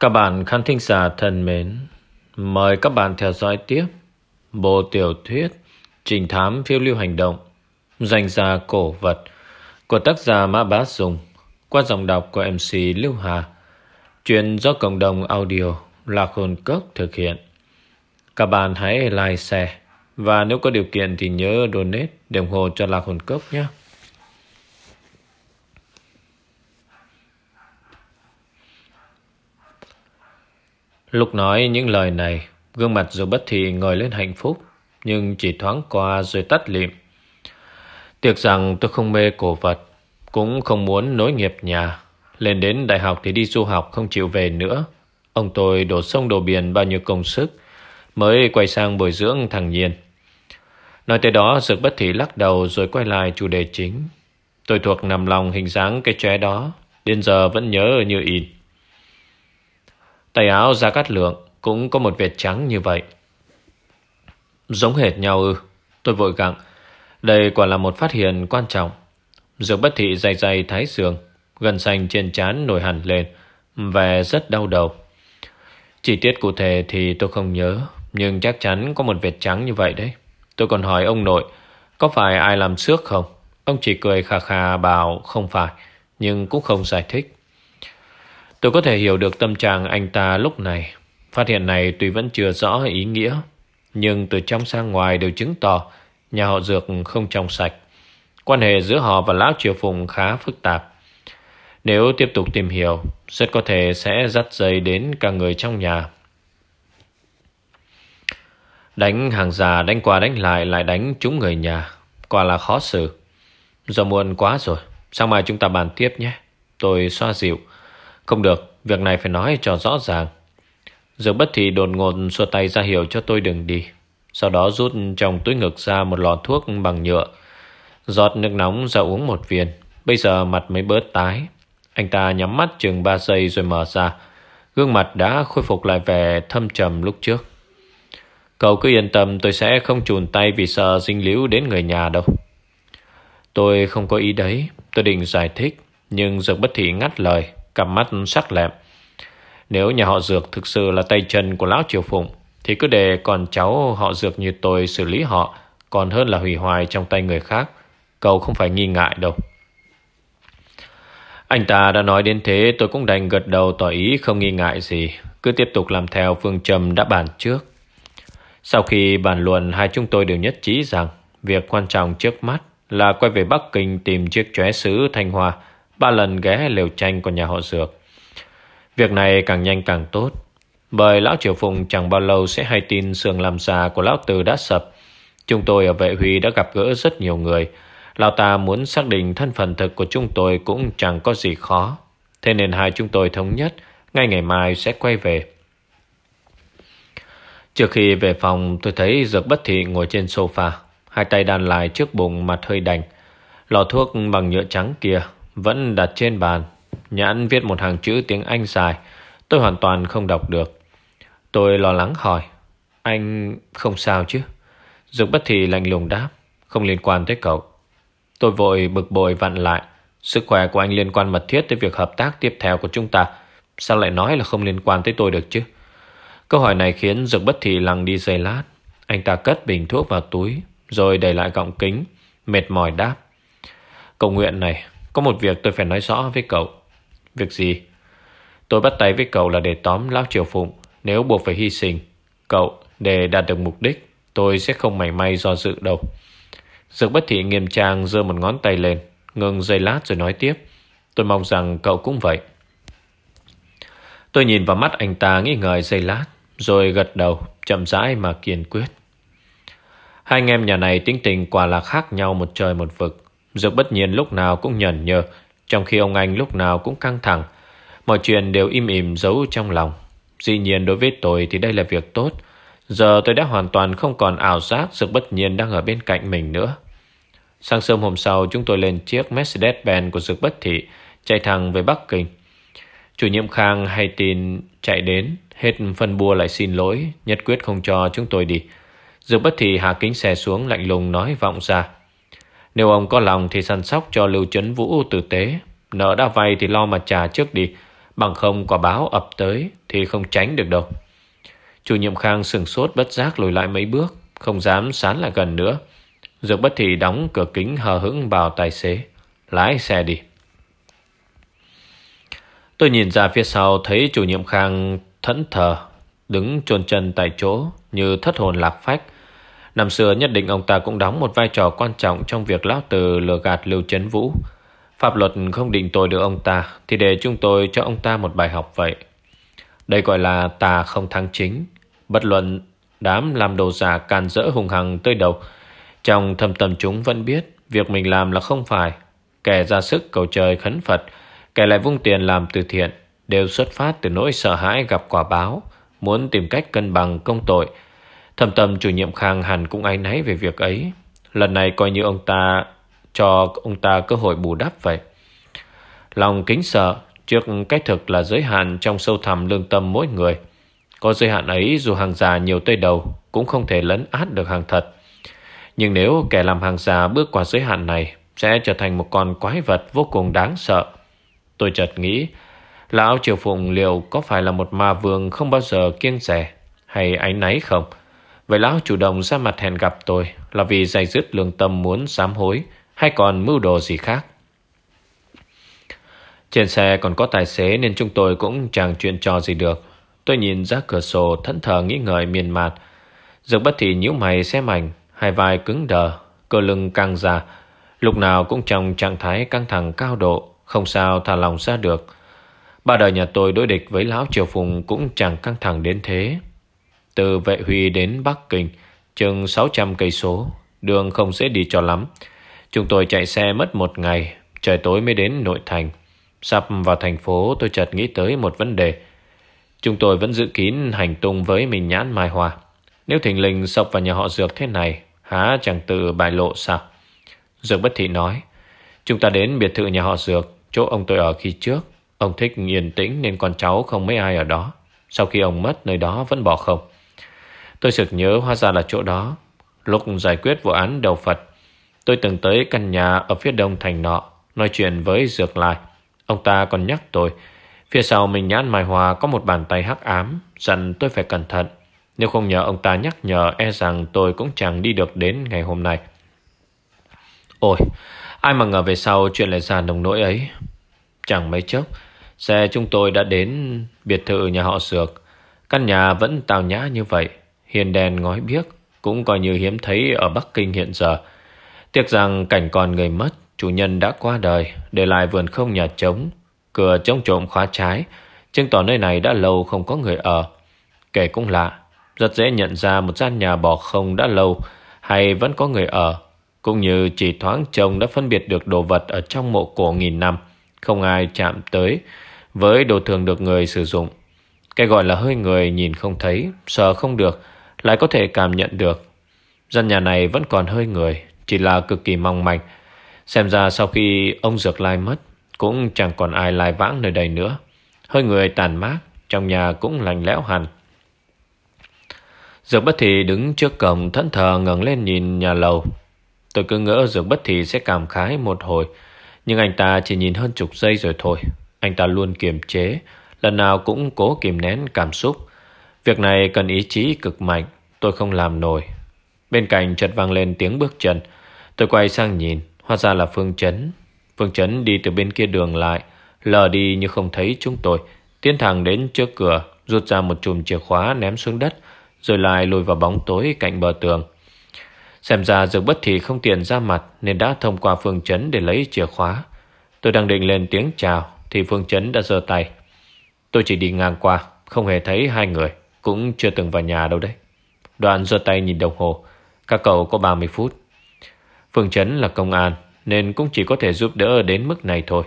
Các bạn khán thính giả thân mến, mời các bạn theo dõi tiếp bộ tiểu thuyết Trình thám phiêu lưu hành động Danh gia cổ vật của tác giả Mã Bá Dùng qua giọng đọc của MC Lưu Hà Chuyện do cộng đồng audio Lạc Hồn Cốc thực hiện Các bạn hãy like, share và nếu có điều kiện thì nhớ donate để ủng hộ cho Lạc Hồn Cốc nhé. Lúc nói những lời này, gương mặt dù bất thị ngồi lên hạnh phúc, nhưng chỉ thoáng qua rồi tắt lịm. Tiếc rằng tôi không mê cổ vật, cũng không muốn nối nghiệp nhà. Lên đến đại học thì đi du học không chịu về nữa. Ông tôi đổ sông đổ biển bao nhiêu công sức, mới quay sang bồi dưỡng thằng Nhiên. Nói tới đó, Dược bất thị lắc đầu rồi quay lại chủ đề chính. Tôi thuộc nằm lòng hình dáng cái chóe đó, đến giờ vẫn nhớ như in. Tay áo Gia cát lượng cũng có một vệt trắng như vậy. Giống hệt nhau ư. Tôi vội gặng. Đây quả là một phát hiện quan trọng. Dược bất thị dày dày thái sườn, gần xanh trên trán nổi hẳn lên, và rất đau đầu. Chi tiết cụ thể thì tôi không nhớ, nhưng chắc chắn có một vệt trắng như vậy đấy. Tôi còn hỏi ông nội, có phải ai làm xước không? Ông chỉ cười khà khà bảo không phải, nhưng cũng không giải thích. Tôi có thể hiểu được tâm trạng anh ta lúc này. Phát hiện này tuy vẫn chưa rõ ý nghĩa, nhưng từ trong sang ngoài đều chứng tỏ nhà họ Dược không trong sạch. Quan hệ giữa họ và Lão Triều Phùng khá phức tạp. Nếu tiếp tục tìm hiểu, rất có thể sẽ dắt dây đến cả người trong nhà. Đánh hàng già đánh qua đánh lại lại đánh trúng người nhà. Quả là khó xử. Giờ muộn quá rồi. sang mai chúng ta bàn tiếp nhé. Tôi xoa dịu. Không được, việc này phải nói cho rõ ràng. Dược bất thì đột ngột xua tay ra hiệu cho tôi đừng đi. Sau đó rút trong túi ngực ra một lọ thuốc bằng nhựa. Giọt nước nóng ra uống một viên. Bây giờ mặt mới bớt tái. Anh ta nhắm mắt chừng 3 giây rồi mở ra. Gương mặt đã khôi phục lại vẻ thâm trầm lúc trước. Cậu cứ yên tâm tôi sẽ không chùn tay vì sợ dinh líu đến người nhà đâu. Tôi không có ý đấy. Tôi định giải thích. Nhưng Dược bất thị ngắt lời. Cặp mắt sắc lẹm. Nếu nhà họ Dược thực sự là tay chân của Lão Triều Phụng, thì cứ để con cháu họ Dược như tôi xử lý họ, còn hơn là hủy hoại trong tay người khác. Cậu không phải nghi ngại đâu. Anh ta đã nói đến thế, tôi cũng đành gật đầu tỏ ý không nghi ngại gì. Cứ tiếp tục làm theo phương châm đã bàn trước. Sau khi bàn luận, hai chúng tôi đều nhất trí rằng việc quan trọng trước mắt là quay về Bắc Kinh tìm chiếc chóe sứ Thanh Hoa ba lần ghé lều tranh của nhà họ Dược. Việc này càng nhanh càng tốt, bởi Lão Triều phụng chẳng bao lâu sẽ hay tin sườn làm già của Lão Từ đã sập. Chúng tôi ở vệ huy đã gặp gỡ rất nhiều người. Lão ta muốn xác định thân phận thực của chúng tôi cũng chẳng có gì khó. Thế nên hai chúng tôi thống nhất, ngay ngày mai sẽ quay về. Trước khi về phòng tôi thấy Dược Bất Thị ngồi trên sofa, hai tay đàn lại trước bụng mặt hơi đành. Lọ thuốc bằng nhựa trắng kia vẫn đặt trên bàn. Nhãn viết một hàng chữ tiếng Anh dài, tôi hoàn toàn không đọc được. Tôi lo lắng hỏi, anh không sao chứ? Dược Bất thì lạnh lùng đáp, không liên quan tới cậu. Tôi vội bực bội vặn lại, sức khỏe của anh liên quan mật thiết tới việc hợp tác tiếp theo của chúng ta. Sao lại nói là không liên quan tới tôi được chứ? Câu hỏi này khiến Dược Bất Thị lặng đi giây lát. Anh ta cất bình thuốc vào túi, rồi đẩy lại gọng kính, mệt mỏi đáp. Cầu nguyện này, có một việc tôi phải nói rõ với cậu. Việc gì? Tôi bắt tay với cậu là để tóm Lão Triều Phụng. Nếu buộc phải hy sinh, cậu để đạt được mục đích, tôi sẽ không mảy may do dự đâu. Dược Bất Thị nghiêm trang giơ một ngón tay lên, ngừng giây lát rồi nói tiếp. Tôi mong rằng cậu cũng vậy. Tôi nhìn vào mắt anh ta nghĩ ngợi giây lát. Rồi gật đầu Chậm rãi mà kiên quyết Hai anh em nhà này tính tình quả là khác nhau Một trời một vực Dược bất nhiên lúc nào cũng nhẩn nhơ, Trong khi ông anh lúc nào cũng căng thẳng. Mọi chuyện đều im ỉm giấu trong lòng. Dĩ nhiên đối với tôi thì đây là việc tốt. Giờ tôi đã hoàn toàn không còn ảo giác Dược bất nhiên đang ở bên cạnh mình nữa. Sáng sớm hôm sau, Chúng tôi lên chiếc Mercedes-Benz của Dược bất thị, Chạy thẳng về Bắc Kinh. Chủ nhiệm Khang hay tin chạy đến, Hết phân bua lại xin lỗi, Nhất quyết không cho chúng tôi đi. Dược bất thì hạ kính xe xuống lạnh lùng nói vọng ra. Nếu ông có lòng thì săn sóc cho Lưu Trấn Vũ tử tế. Nợ đã vay thì lo mà trả trước đi. Bằng không quả báo ập tới Thì không tránh được đâu. Chủ nhiệm Khang sừng sốt bất giác lùi lại mấy bước, Không dám sán lại gần nữa. Dược bất thì đóng cửa kính hờ hững vào tài xế, Lái xe đi. Tôi nhìn ra phía sau Thấy chủ nhiệm Khang thẫn thờ, Đứng trồn chân tại chỗ Như thất hồn lạc phách. Năm xưa nhất định ông ta cũng đóng một vai trò quan trọng Trong việc lão từ lừa gạt Lưu Trấn Vũ. Pháp luật không định tội được ông ta, Thì để chúng tôi cho ông ta một bài học vậy. Đây gọi là tà không thắng chính. Bất luận đám làm đồ giả càn rỡ hùng hằng tới đầu Trong thâm tâm chúng vẫn biết Việc mình làm là không phải. Kẻ ra sức cầu trời khấn Phật, Kẻ lại vung tiền làm từ thiện, Đều xuất phát từ nỗi sợ hãi gặp quả báo, Muốn tìm cách cân bằng công tội thầm tâm chủ nhiệm Khang hẳn cũng áy náy về việc ấy Lần này coi như ông ta cho ông ta cơ hội bù đắp vậy. Lòng kính sợ trước cái thực là giới hạn trong sâu thẳm lương tâm mỗi người. Có giới hạn ấy dù hàng già nhiều tây đầu cũng không thể lấn át được hàng thật. Nhưng nếu kẻ làm hàng già bước qua giới hạn này sẽ trở thành một con quái vật vô cùng đáng sợ. Tôi chợt nghĩ, Lão Triều Phụng liệu có phải là một ma vương không bao giờ kiêng rẻ hay ánh náy không? Vậy Lão chủ động ra mặt hẹn gặp tôi là vì dày dứt lương tâm muốn sám hối hay còn mưu đồ gì khác. Trên xe còn có tài xế nên chúng tôi cũng chẳng chuyện trò gì được. Tôi nhìn ra cửa sổ thẫn thờ nghĩ ngợi miền mạt. Dược bất thị nhíu mày xem ảnh hai vai cứng đờ, cơ lưng căng ra. Lúc nào cũng trong trạng thái căng thẳng cao độ, không sao thả lòng ra được. Ba đời nhà tôi đối địch với Lão Triều Phùng cũng chẳng căng thẳng đến thế. Từ Vệ Huy đến Bắc Kinh, chừng 600 cây số, đường không dễ đi cho lắm. Chúng tôi chạy xe mất một ngày Trời tối mới đến nội thành. Sắp vào thành phố tôi chợt nghĩ tới một vấn đề. Chúng tôi vẫn giữ kín hành tung với mình nhãn mai hoa. Nếu thình lình sọc vào nhà họ Dược thế này Há chẳng tự bài lộ sao? Dược bất thị nói Chúng ta đến biệt thự nhà họ Dược Chỗ ông tôi ở khi trước. Ông thích yên tĩnh nên con cháu không mấy ai ở đó. Sau khi ông mất nơi đó vẫn bỏ không. Tôi sực nhớ hóa ra là chỗ đó Lúc giải quyết vụ án đầu Phật Tôi từng tới căn nhà ở phía đông thành nọ, nói chuyện với Dược Lai. Ông ta còn nhắc tôi, phía sau mình nhãn Mai Hòa có một bàn tay hắc ám, dặn tôi phải cẩn thận. Nếu không nhờ ông ta nhắc nhở e rằng tôi cũng chẳng đi được đến ngày hôm nay. Ôi, ai mà ngờ về sau chuyện lại ra nồng nỗi ấy. Chẳng mấy chốc, xe chúng tôi đã đến biệt thự nhà họ Dược. Căn nhà vẫn tào nhã như vậy, hiền đèn ngói biếc, cũng coi như hiếm thấy ở Bắc Kinh hiện giờ. Tiếc rằng cảnh còn người mất, chủ nhân đã qua đời, để lại vườn không nhà trống, cửa trống trộm khóa trái, chứng tỏ nơi này đã lâu không có người ở. Kể cũng lạ, rất dễ nhận ra một gian nhà bỏ không đã lâu hay vẫn có người ở, cũng như chỉ thoáng trông đã phân biệt được đồ vật ở trong mộ cổ nghìn năm, không ai chạm tới với đồ thường được người sử dụng. Cái gọi là hơi người nhìn không thấy, sợ không được, lại có thể cảm nhận được. Gian nhà này vẫn còn hơi người, chỉ là cực kỳ mong manh. Xem ra sau khi ông Dược Lai mất, cũng chẳng còn ai lai vãng nơi đây nữa. Hơi người tàn mát, trong nhà cũng lạnh lẽo hẳn. Dược bất thị đứng trước cổng thẫn thờ ngẩng lên nhìn nhà lầu. Tôi cứ ngỡ dược bất thị sẽ cảm khái một hồi, nhưng anh ta chỉ nhìn hơn chục giây rồi thôi. Anh ta luôn kiềm chế, lần nào cũng cố kìm nén cảm xúc. Việc này cần ý chí cực mạnh, tôi không làm nổi. Bên cạnh chợt vang lên tiếng bước chân, Tôi quay sang nhìn, hóa ra là Phương Trấn. Phương Trấn đi từ bên kia đường lại, lờ đi như không thấy chúng tôi. Tiến thẳng đến trước cửa, rút ra một chùm chìa khóa ném xuống đất, rồi lại lùi vào bóng tối cạnh bờ tường. Xem ra dược bất thì không tiện ra mặt nên đã thông qua Phương Trấn để lấy chìa khóa. Tôi đang định lên tiếng chào thì Phương Trấn đã giơ tay. Tôi chỉ đi ngang qua, không hề thấy hai người, cũng chưa từng vào nhà đâu đấy. Đoạn giơ tay nhìn đồng hồ, các cậu có 30 phút. Phương Trấn là công an Nên cũng chỉ có thể giúp đỡ đến mức này thôi.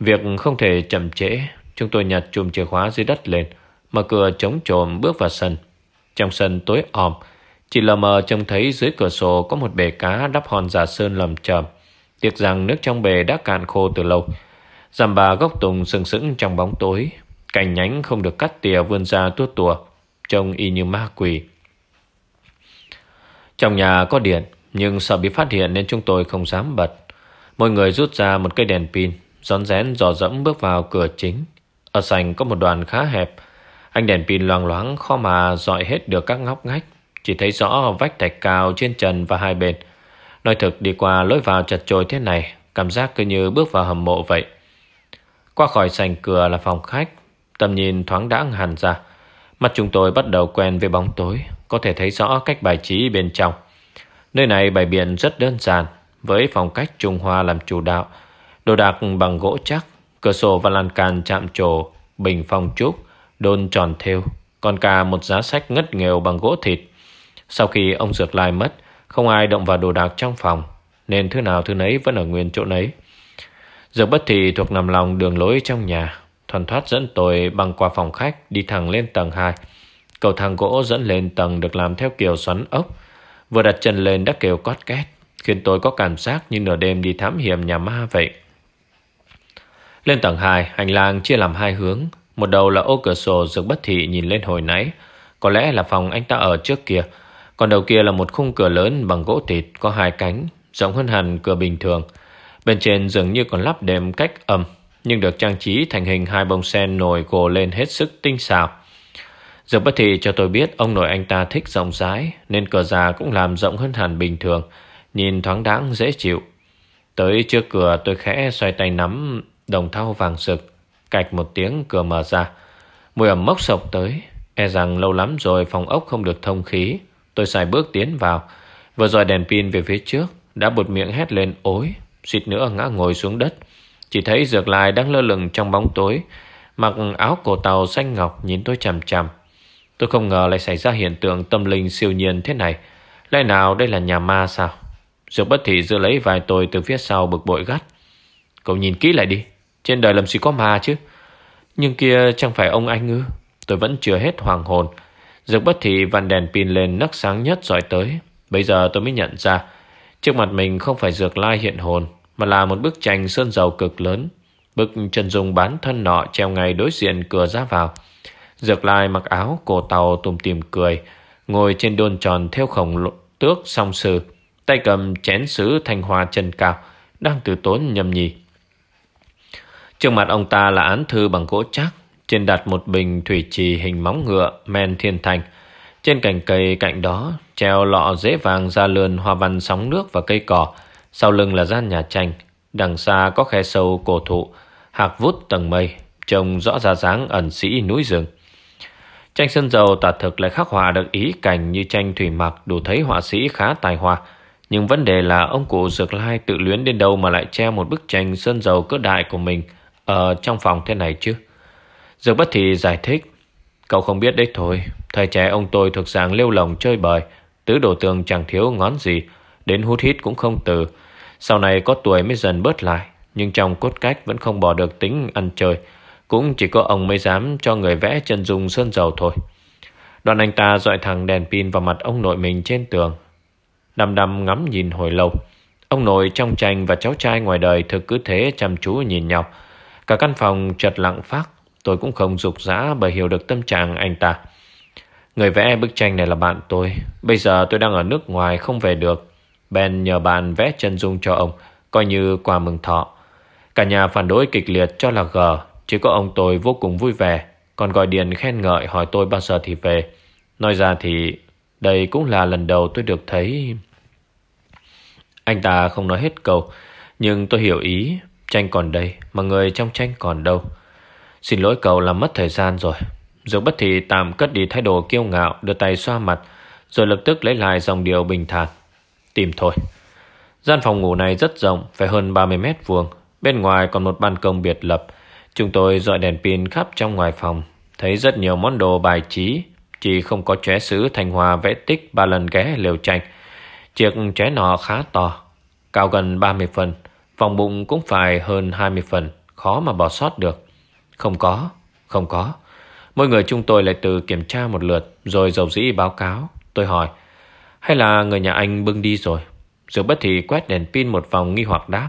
Việc không thể chậm trễ Chúng tôi nhặt chùm chìa khóa dưới đất lên Mở cửa chống trộm bước vào sân. Trong sân tối om Chỉ lờ mờ trông thấy dưới cửa sổ Có một bể cá đắp hòn giả sơn lầm chầm. Tiếc rằng nước trong bể đã cạn khô từ lâu. Giảm bà gốc tùng sừng sững trong bóng tối. Cành nhánh không được cắt tỉa vươn ra tuốt tùa Trông y như ma quỷ. Trong nhà có điện, nhưng sợ bị phát hiện nên chúng tôi không dám bật. Mọi người rút ra một cây đèn pin, Rón rén dò dẫm bước vào cửa chính. Ở sành có một đoàn khá hẹp. Anh đèn pin loang loáng, khó mà dọi hết được các ngóc ngách. Chỉ thấy rõ vách thạch cao trên trần và hai bên. Nói thực, đi qua lối vào chật chội thế này, Cảm giác cứ như bước vào hầm mộ vậy. Qua khỏi sành cửa là phòng khách. Tầm nhìn thoáng đãng hẳn ra. Mắt chúng tôi bắt đầu quen với bóng tối. Có thể thấy rõ cách bài trí bên trong. Nơi này bày biện rất đơn giản, Với phong cách Trung Hoa làm chủ đạo, Đồ đạc bằng gỗ chắc, Cửa sổ và lan can chạm trổ, Bình phong trúc, Đôn tròn thêu, Còn cả một giá sách ngất nghèo bằng gỗ thịt. Sau khi ông Dược Lai mất, Không ai động vào đồ đạc trong phòng, Nên thứ nào thứ nấy vẫn ở nguyên chỗ nấy. Dược bất thị thuộc nằm lòng đường lối trong nhà Thuần thoát dẫn tôi băng qua phòng khách, Đi thẳng lên tầng 2 Cầu thang gỗ dẫn lên tầng được làm theo kiểu xoắn ốc. Vừa đặt chân lên đã kêu cót két, Khiến tôi có cảm giác như nửa đêm đi thám hiểm nhà ma vậy. Lên tầng 2 Hành lang chia làm hai hướng. Một đầu là ô cửa sổ dược bất thị nhìn lên hồi nãy. Có lẽ là phòng anh ta ở trước kia. Còn đầu kia là một khung cửa lớn bằng gỗ thịt Có hai cánh, Rộng hơn hẳn cửa bình thường. Bên trên dường như còn lắp đệm cách âm Nhưng được trang trí thành hình hai bông sen nổi gồ lên hết sức tinh xảo. Dược bất thị cho tôi biết ông nội anh ta thích rộng rãi Nên cửa già cũng làm rộng hơn hẳn bình thường, Nhìn thoáng đáng dễ chịu. Tới trước cửa tôi khẽ xoay tay nắm đồng thau vàng sực, Cạch một tiếng cửa mở ra. Mùi ẩm mốc sộc tới E rằng lâu lắm rồi phòng ốc không được thông khí. Tôi xài bước tiến vào, Vừa rồi đèn pin về phía trước, Đã bụt miệng hét lên ối Xịt nữa, ngã ngồi xuống đất. Chỉ thấy dược lại đang lơ lửng trong bóng tối, Mặc áo cổ tàu xanh ngọc nhìn tôi chằm chằm. Tôi không ngờ lại xảy ra hiện tượng tâm linh siêu nhiên thế này. Lẽ nào đây là nhà ma sao? Dược bất thị giữ lấy vài tôi từ phía sau bực bội gắt. Cậu nhìn kỹ lại đi. Trên đời làm gì có ma chứ? Nhưng kia chẳng phải ông anh ư? Tôi vẫn chưa hết hoàng hồn. Dược bất thị vặn đèn pin lên nấc sáng nhất dọi tới. Bây giờ tôi mới nhận ra, Trước mặt mình không phải dược lai hiện hồn, Mà là một bức tranh sơn dầu cực lớn. Bức chân dung bán thân nọ treo ngay đối diện cửa ra vào. Dược lai mặc áo cổ tàu tùm tìm cười, Ngồi trên đôn tròn theo khổng tước song sư, Tay cầm chén sứ thanh hoa chân cao, Đang từ tốn nhầm nhì Trước mặt ông ta là án thư bằng gỗ chắc Trên đặt một bình thủy trì hình móng ngựa Men thiên thành. Trên cành cây cạnh đó Treo lọ dễ vàng ra lườn hoa văn sóng nước và cây cỏ, Sau lưng là gian nhà tranh. Đằng xa có khe sâu cổ thụ, Hạc vút tầng mây, Trông rõ ra dáng ẩn sĩ núi rừng. Tranh sơn dầu tả thực lại khắc họa được ý cảnh như tranh thủy mặc đủ thấy họa sĩ khá tài hoa. Nhưng vấn đề là ông cụ Dược Lai tự luyến đến đâu mà lại treo một bức tranh sơn dầu cỡ đại của mình ở trong phòng thế này chứ. Dược bất thì giải thích. Cậu không biết đấy thôi. Thời trẻ ông tôi thuộc dạng lêu lồng chơi bời. Tứ đồ tường chẳng thiếu ngón gì. Đến hút hít cũng không từ. Sau này có tuổi mới dần bớt lại. Nhưng trong cốt cách vẫn không bỏ được tính ăn chơi. Cũng chỉ có ông mới dám cho người vẽ chân dung sơn dầu thôi. Đoàn anh ta dọi thẳng đèn pin vào mặt ông nội mình trên tường. đầm đầm ngắm nhìn hồi lâu. Ông nội trong tranh và cháu trai ngoài đời thực cứ thế chăm chú nhìn nhau. Cả căn phòng chật lặng phát. Tôi cũng không dục dã bởi hiểu được tâm trạng anh ta. Người vẽ bức tranh này là bạn tôi. Bây giờ tôi đang ở nước ngoài không về được. Ben nhờ bạn vẽ chân dung cho ông, coi như quà mừng thọ. Cả nhà phản đối kịch liệt cho là gờ chỉ có ông tôi vô cùng vui vẻ, Còn gọi điện khen ngợi hỏi tôi bao giờ thì về. Nói ra thì Đây cũng là lần đầu tôi được thấy. Anh ta không nói hết câu, Nhưng tôi hiểu ý, Tranh còn đây Mà người trong tranh còn đâu. Xin lỗi cậu làm mất thời gian rồi. Dược bất thì tạm cất đi thái độ kiêu ngạo, Đưa tay xoa mặt, Rồi lập tức lấy lại dòng điều bình thản. Tìm thôi. Gian phòng ngủ này rất rộng, Phải hơn 30 mét vuông, Bên ngoài còn một ban công biệt lập. Chúng tôi dọi đèn pin khắp trong ngoài phòng, thấy rất nhiều món đồ bài trí, chỉ không có chóe sứ thanh hòa vẽ tích ba lần ghé liều tranh. Chiếc chóe nọ khá to, cao gần 30 phần, vòng bụng cũng phải hơn 20 phần, khó mà bỏ sót được. Không có, không có. Mỗi người chúng tôi lại tự kiểm tra một lượt, rồi dầu dĩ báo cáo. Tôi hỏi, hay là người nhà anh bưng đi rồi? Dược bất thì quét đèn pin một vòng nghi hoặc đáp.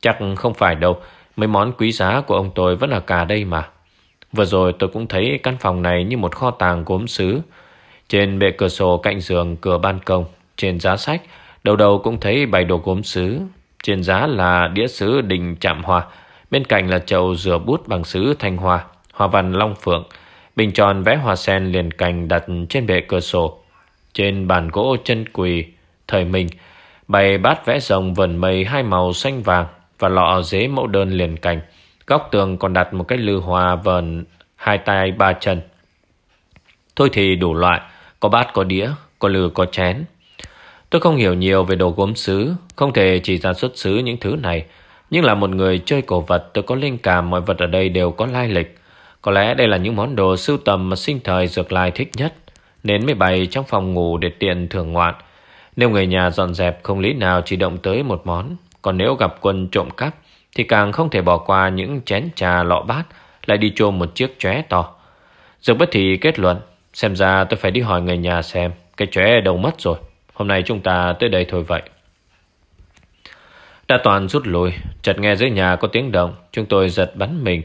Chắc không phải đâu, Mấy món quý giá của ông tôi vẫn ở cả đây mà. Vừa rồi tôi cũng thấy căn phòng này như một kho tàng gốm sứ. Trên bệ cửa sổ cạnh giường cửa ban công, trên giá sách, đầu đầu cũng thấy bày đồ gốm sứ. Trên giá là đĩa sứ đình chạm hoa, bên cạnh là chậu rửa bút bằng sứ thanh hoa, hoa văn long phượng, bình tròn vẽ hoa sen liền cành đặt trên bệ cửa sổ. Trên bàn gỗ chân quỳ, thời mình, bày bát vẽ rồng vần mây hai màu xanh vàng và lọ dế mẫu đơn liền cành. Góc tường còn đặt một cái lư hoa vần hai tay ba chân. Thôi thì đủ loại, có bát có đĩa, có lư có chén. Tôi không hiểu nhiều về đồ gốm sứ, không thể chỉ ra xuất xứ những thứ này. Nhưng là một người chơi cổ vật, tôi có linh cảm mọi vật ở đây đều có lai lịch. Có lẽ đây là những món đồ sưu tầm mà sinh thời dược lai thích nhất, nên mới bày trong phòng ngủ để tiện thưởng ngoạn. Nếu người nhà dọn dẹp không lý nào chỉ động tới một món, còn nếu gặp quân trộm cắp thì càng không thể bỏ qua những chén trà lọ bát lại đi chôm một chiếc chóe to. Dược bất thì kết luận, xem ra tôi phải đi hỏi người nhà xem cái chóe đâu mất rồi. Hôm nay chúng ta tới đây thôi vậy. Đã toàn rút lui, chợt nghe dưới nhà có tiếng động, chúng tôi giật bắn mình.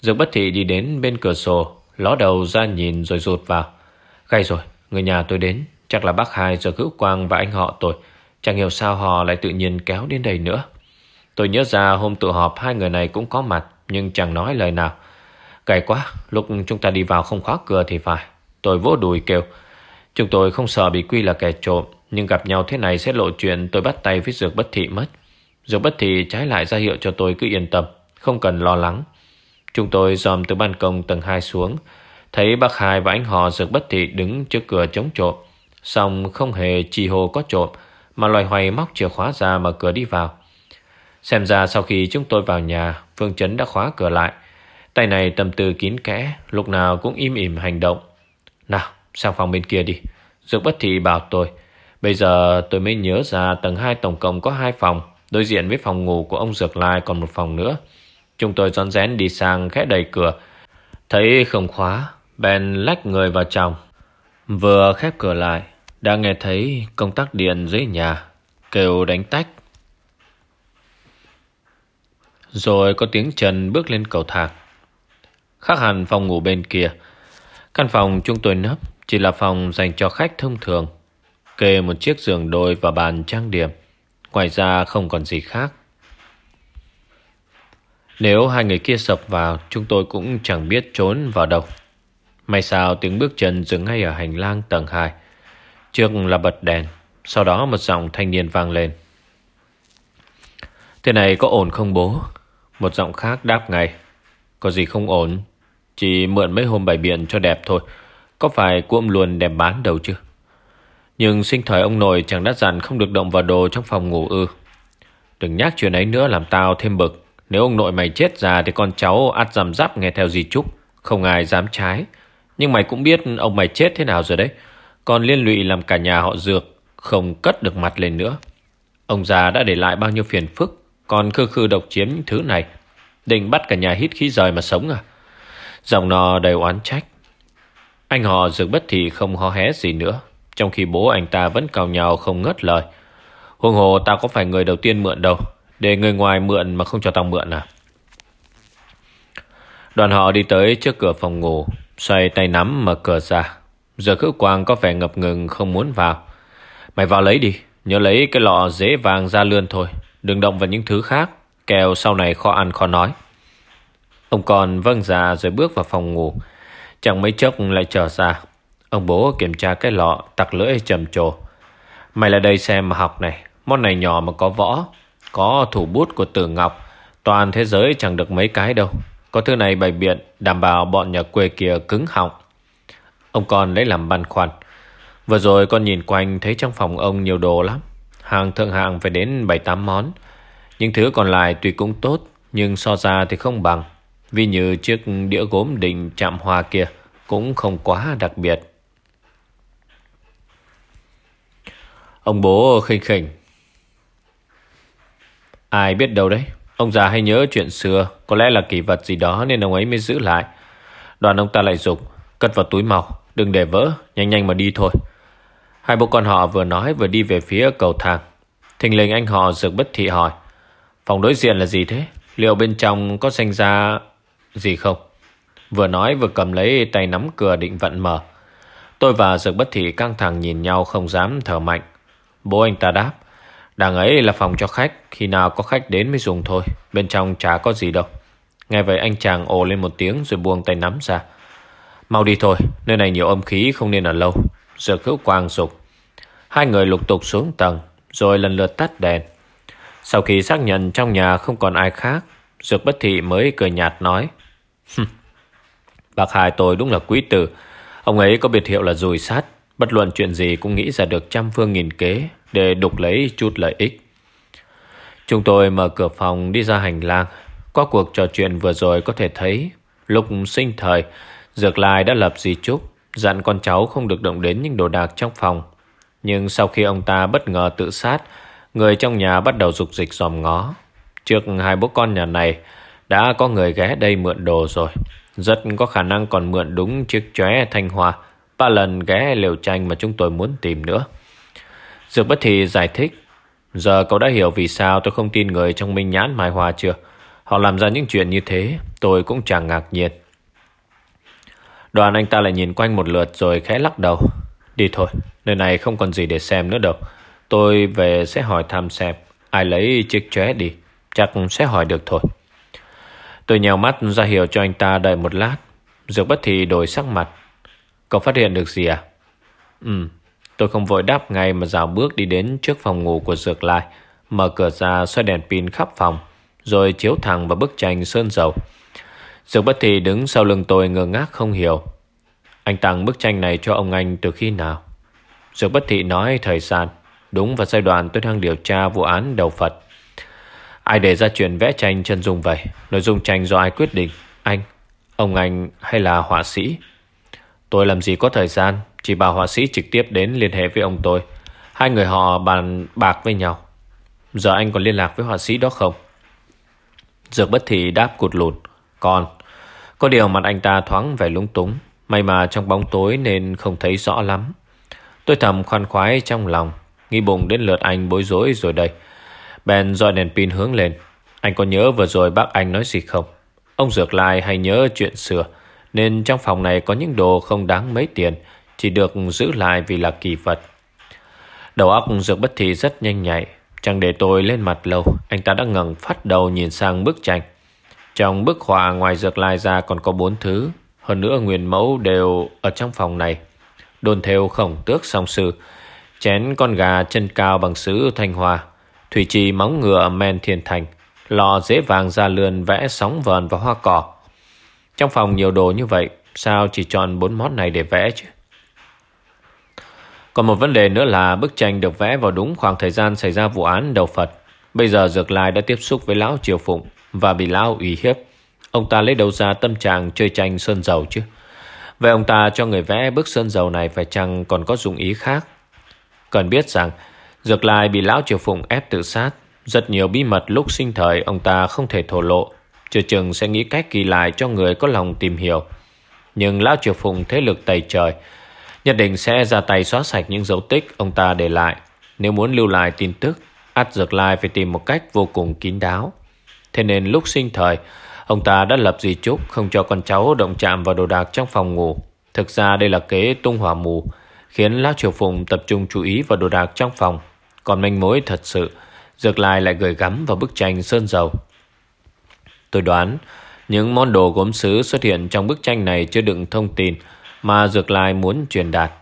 Dược bất thị đi đến bên cửa sổ, ló đầu ra nhìn rồi rụt vào. Gay rồi, người nhà tôi đến, chắc là bác hai giờ hữu quang và anh họ tôi. Chẳng hiểu sao họ lại tự nhiên kéo đến đây nữa. Tôi nhớ ra hôm tụ họp hai người này cũng có mặt, nhưng chẳng nói lời nào. cày quá, lúc chúng ta đi vào không khóa cửa thì phải. Tôi vỗ đùi kêu. Chúng tôi không sợ bị quy là kẻ trộm, nhưng gặp nhau thế này sẽ lộ chuyện tôi bắt tay với Dược Bất Thị mất. Dược Bất Thị trái lại ra hiệu cho tôi cứ yên tâm, không cần lo lắng. Chúng tôi dòm từ ban công tầng 2 xuống, thấy bác hai và anh họ Dược Bất Thị đứng trước cửa chống trộm. Xong không hề chi hồ có trộm, mà loài hoài móc chìa khóa ra mở cửa đi vào. Xem ra sau khi chúng tôi vào nhà, Phương Trấn đã khóa cửa lại. Tay này tầm tư kín kẽ, lúc nào cũng im ỉm hành động. Nào, sang phòng bên kia đi. Dược bất thị bảo tôi. Bây giờ tôi mới nhớ ra tầng 2 tổng cộng có hai phòng. Đối diện với phòng ngủ của ông Dược Lai còn một phòng nữa. Chúng tôi rón rén đi sang khẽ đẩy cửa. Thấy không khóa, bèn lách người vào trong. Vừa khép cửa lại, đã nghe thấy công tắc điện dưới nhà kêu đánh tách. Rồi có tiếng Trần bước lên cầu thang. Khác hẳn phòng ngủ bên kia. Căn phòng chúng tôi nấp chỉ là phòng dành cho khách thông thường. Kê một chiếc giường đôi và bàn trang điểm. Ngoài ra không còn gì khác. Nếu hai người kia sập vào, chúng tôi cũng chẳng biết trốn vào đâu. May sao tiếng bước chân dừng ngay ở hành lang tầng 2. Trước là bật đèn, sau đó một giọng thanh niên vang lên. Thế này có ổn không bố? Một giọng khác đáp ngay. Có gì không ổn, chỉ mượn mấy hôm bài biện cho đẹp thôi. Có phải cuộm luôn đem bán đâu chứ? Nhưng sinh thời ông nội chẳng đã dặn không được động vào đồ trong phòng ngủ ư. Đừng nhắc chuyện ấy nữa làm tao thêm bực. Nếu ông nội mày chết ra thì con cháu át dằm dắp nghe theo gì chúc. Không ai dám trái. Nhưng mày cũng biết ông mày chết thế nào rồi đấy. Còn liên lụy làm cả nhà họ dược không cất được mặt lên nữa. Ông già đã để lại bao nhiêu phiền phức. Còn khư khư độc chiếm những thứ này. Định bắt cả nhà hít khí rời mà sống à? Dòng nò đầy oán trách. Anh họ dược bất thị không ho hé gì nữa. Trong khi bố anh ta vẫn cào nhào không ngớt lời. Huống hồ tao có phải người đầu tiên mượn đâu. Để người ngoài mượn mà không cho tao mượn à? Đoàn họ đi tới trước cửa phòng ngủ. Xoay tay nắm mở cửa ra. Giờ khữ quang có vẻ ngập ngừng, không muốn vào. Mày vào lấy đi. Nhớ lấy cái lọ dễ vàng ra lươn thôi. Đừng động vào những thứ khác. Kèo sau này khó ăn khó nói. Ông con vâng dạ rồi bước vào phòng ngủ. Chẳng mấy chốc lại trở ra. Ông bố kiểm tra cái lọ, tặc lưỡi trầm trồ. Mày là đây xem mà học này. Món này nhỏ mà có võ. Có thủ bút của tử ngọc. Toàn thế giới chẳng được mấy cái đâu. Có thứ này bày biện, đảm bảo bọn nhà quê kia cứng họng. Ông con lấy làm băn khoăn. Vừa rồi con nhìn quanh thấy trong phòng ông nhiều đồ lắm. Hàng thượng hạng phải đến 7-8 món. Những thứ còn lại tuy cũng tốt, nhưng so ra thì không bằng. Vì như chiếc đĩa gốm đình chạm hoa kia cũng không quá đặc biệt. Ông bố khinh khỉnh. Ai biết đâu đấy. Ông già hay nhớ chuyện xưa, có lẽ là kỷ vật gì đó nên ông ấy mới giữ lại. Đoàn ông ta lại dục, cất vào túi màu, đừng để vỡ, nhanh nhanh mà đi thôi. Hai bố con họ vừa nói vừa đi về phía cầu thang. Thình lình anh họ dược bất thị hỏi. Phòng đối diện là gì thế? Liệu bên trong có sinh ra gì không? Vừa nói vừa cầm lấy tay nắm cửa định vận mở. Tôi và dược bất thị căng thẳng nhìn nhau không dám thở mạnh. Bố anh ta đáp. Đằng ấy là phòng cho khách. Khi nào có khách đến mới dùng thôi. Bên trong chả có gì đâu. Nghe vậy anh chàng ồ lên một tiếng rồi buông tay nắm ra. Mau đi thôi, nơi này nhiều âm khí không nên ở lâu. Dược hữu quang dục. Hai người lục tục xuống tầng, rồi lần lượt tắt đèn. Sau khi xác nhận trong nhà không còn ai khác, Dược bất thị mới cười nhạt nói. Bác hài tôi đúng là quý tử. Ông ấy có biệt hiệu là rùi sát. Bất luận chuyện gì cũng nghĩ ra được trăm phương nghìn kế để đục lấy chút lợi ích. Chúng tôi mở cửa phòng đi ra hành lang. Qua cuộc trò chuyện vừa rồi có thể thấy lúc sinh thời Dược Lai đã lập di chúc dặn con cháu không được động đến những đồ đạc trong phòng. Nhưng sau khi ông ta bất ngờ tự sát, người trong nhà bắt đầu dục dịch dòm ngó. Trước hai bố con nhà này đã có người ghé đây mượn đồ rồi. Rất có khả năng còn mượn đúng chiếc chóe thanh hòa ba lần ghé liều tranh mà chúng tôi muốn tìm nữa. Dược bất thì giải thích. Giờ cậu đã hiểu vì sao tôi không tin người trong minh nhãn mai Hòa chưa? Họ làm ra những chuyện như thế, tôi cũng chẳng ngạc nhiên. Đoàn anh ta lại nhìn quanh một lượt rồi khẽ lắc đầu. Đi thôi, nơi này không còn gì để xem nữa đâu. Tôi về sẽ hỏi thăm xem ai lấy chiếc chóe đi. Chắc sẽ hỏi được thôi. Tôi nhào mắt ra hiểu cho anh ta đợi một lát. Dược bất thì đổi sắc mặt. Cậu phát hiện được gì à? Ừ, tôi không vội đáp ngay mà dạo bước đi đến trước phòng ngủ của Dược Lai. Mở cửa ra xoay đèn pin khắp phòng. Rồi chiếu thẳng vào bức tranh sơn dầu dương bất thị đứng sau lưng tôi ngơ ngác không hiểu. Anh tặng bức tranh này cho ông anh từ khi nào? dương bất thị nói thời gian. Đúng vào giai đoạn tôi đang điều tra vụ án đầu Phật. Ai để ra chuyện vẽ tranh chân dung vậy? Nội dung tranh do ai quyết định? Anh, ông anh hay là họa sĩ? Tôi làm gì có thời gian, chỉ bảo họa sĩ trực tiếp đến liên hệ với ông tôi. Hai người họ bàn bạc với nhau. Giờ anh còn liên lạc với họa sĩ đó không? Dược bất thị đáp cụt lụt. Còn, có điều mặt anh ta thoáng vẻ lung túng. May mà trong bóng tối nên không thấy rõ lắm. Tôi thầm khoan khoái trong lòng. Nghĩ bụng đến lượt anh bối rối rồi đây. Ben dọi đèn pin hướng lên. Anh có nhớ vừa rồi bác anh nói gì không? Ông Dược lại hay nhớ chuyện xưa. Nên trong phòng này có những đồ không đáng mấy tiền. Chỉ được giữ lại vì là kỳ vật. Đầu óc Dược bất thị rất nhanh nhạy. Chẳng để tôi lên mặt lâu. Anh ta đã ngẩng phát đầu nhìn sang bức tranh. Trong bức họa ngoài Dược lai ra còn có bốn thứ. Hơn nữa nguyên mẫu đều ở trong phòng này. Đồn theo khổng tước song sư. Chén con gà chân cao bằng sứ thanh hoa Thủy trì móng ngựa men thiên thành, lò dễ vàng ra lươn vẽ sóng vờn và hoa cỏ. Trong phòng nhiều đồ như vậy, sao chỉ chọn bốn món này để vẽ chứ? Còn một vấn đề nữa là bức tranh được vẽ vào đúng khoảng thời gian xảy ra vụ án đầu Phật. Bây giờ Dược Lai đã tiếp xúc với Lão Triều Phụng và bị Lão ủy hiếp. Ông ta lấy đâu ra tâm trạng chơi tranh sơn dầu chứ. Vậy ông ta cho người vẽ bức sơn dầu này phải chăng còn có dụng ý khác? Cần biết rằng Dược Lai bị Lão Triều Phụng ép tự sát. Rất nhiều bí mật lúc sinh thời ông ta không thể thổ lộ. Chưa chừng sẽ nghĩ cách ghi lại cho người có lòng tìm hiểu. Nhưng Lão Triều Phụng thế lực tày trời. Nhất định sẽ ra tay xóa sạch những dấu tích ông ta để lại. Nếu muốn lưu lại tin tức, ắt Dược Lai phải tìm một cách vô cùng kín đáo. Thế nên lúc sinh thời, ông ta đã lập di chúc không cho con cháu động chạm vào đồ đạc trong phòng ngủ. Thực ra đây là kế tung hỏa mù, khiến Lão Triều phùng tập trung chú ý vào đồ đạc trong phòng. Còn manh mối thật sự Dược Lai lại gửi gắm vào bức tranh sơn dầu Tôi đoán Những món đồ gốm sứ xuất hiện trong bức tranh này Chưa đựng thông tin Mà Dược Lai muốn truyền đạt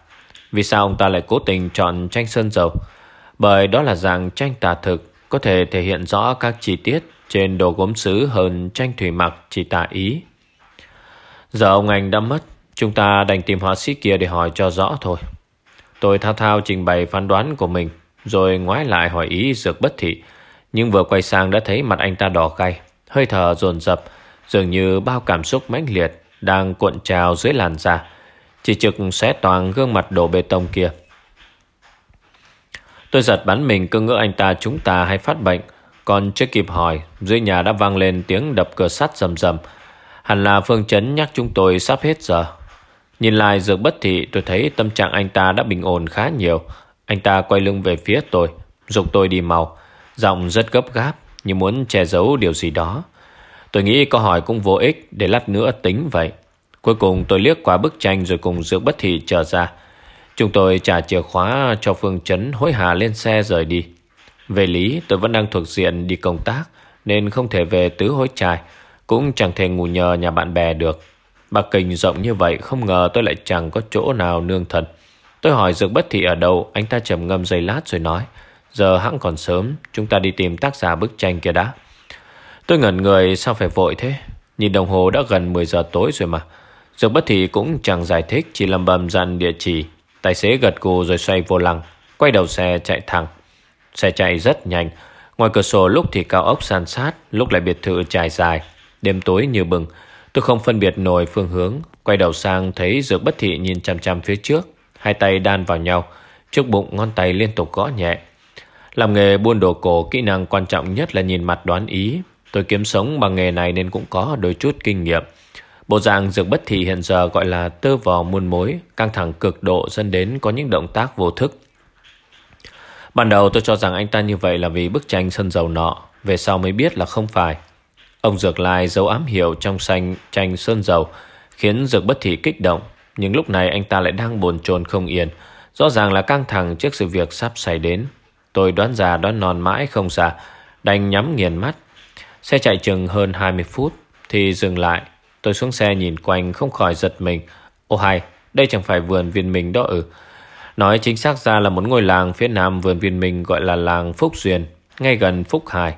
Vì sao ông ta lại cố tình chọn tranh sơn dầu Bởi đó là dạng tranh tà thực Có thể thể hiện rõ các chi tiết trên đồ gốm sứ hơn tranh thủy mặc chỉ tả ý. Giờ ông anh đã mất, Chúng ta đành tìm họa sĩ kia để hỏi cho rõ thôi. Tôi thao thao trình bày phán đoán của mình, rồi ngoái lại hỏi ý dược bất thị. Nhưng vừa quay sang đã thấy mặt anh ta đỏ gay Hơi thở dồn dập, Dường như bao cảm xúc mãnh liệt Đang cuộn trào dưới làn da. Chỉ trực xé toàn gương mặt đổ bê tông kia. Tôi giật bắn mình cứ ngỡ anh ta chúng ta hay phát bệnh. Còn chưa kịp hỏi, Dưới nhà đã vang lên tiếng đập cửa sắt rầm rầm. Hẳn là Phương Chấn nhắc chúng tôi sắp hết giờ. Nhìn lại dược bất thị, tôi thấy tâm trạng anh ta đã bình ổn khá nhiều. Anh ta quay lưng về phía tôi Dục tôi đi mau. Giọng rất gấp gáp, Như muốn che giấu điều gì đó. Tôi nghĩ câu hỏi cũng vô ích Để lát nữa tính vậy. Cuối cùng tôi liếc qua bức tranh Rồi cùng Dược Bất Thị trở ra. Chúng tôi trả chìa khóa cho Phương Trấn Hối hả lên xe rời đi. Về lý, tôi vẫn đang thuộc diện đi công tác, Nên không thể về tứ hối trai. Cũng chẳng thể ngủ nhờ nhà bạn bè được. Bắc Kinh rộng như vậy, Không ngờ tôi lại chẳng có chỗ nào nương thần. Tôi hỏi Dược Bất Thị ở đâu, Anh ta trầm ngâm giây lát rồi nói, Giờ hãng còn sớm, Chúng ta đi tìm tác giả bức tranh kia đã. Tôi ngẩn người, sao phải vội thế? Nhìn đồng hồ đã gần 10 giờ tối rồi mà. Dược Bất Thị cũng chẳng giải thích, Chỉ lầm bầm dặn địa chỉ. Tài xế gật cù rồi xoay vô lăng, Quay đầu xe chạy thẳng. Xe chạy rất nhanh. Ngoài cửa sổ lúc thì cao ốc san sát, Lúc lại biệt thự trải dài. Đêm tối như bừng. Tôi không phân biệt nổi phương hướng. Quay đầu sang thấy dược bất thị nhìn chăm chăm phía trước. Hai tay đan vào nhau. Trước bụng ngón tay liên tục gõ nhẹ. Làm nghề buôn đồ cổ, Kỹ năng quan trọng nhất là nhìn mặt đoán ý. Tôi kiếm sống bằng nghề này nên cũng có đôi chút kinh nghiệm. Bộ dạng dược bất thị hiện giờ gọi là tơ vò muôn mối, Căng thẳng cực độ dẫn đến có những động tác vô thức. Ban đầu tôi cho rằng anh ta như vậy là vì bức tranh sân dầu nọ. Về sau mới biết là không phải. Ông Dược Lai giấu ám hiệu trong xanh tranh sơn dầu, Khiến Dược bất thị kích động. Nhưng lúc này anh ta lại đang bồn chồn không yên. Rõ ràng là căng thẳng trước sự việc sắp xảy đến. Tôi đoán già đoán non mãi không xa, Đành nhắm nghiền mắt. Xe chạy chừng hơn 20 phút, Thì dừng lại. Tôi xuống xe nhìn quanh không khỏi giật mình. Ô hay, đây chẳng phải vườn viên mình đó ừ Nói chính xác ra là một ngôi làng phía nam vườn viên mình gọi là làng Phúc Duyên Ngay gần Phúc Hải.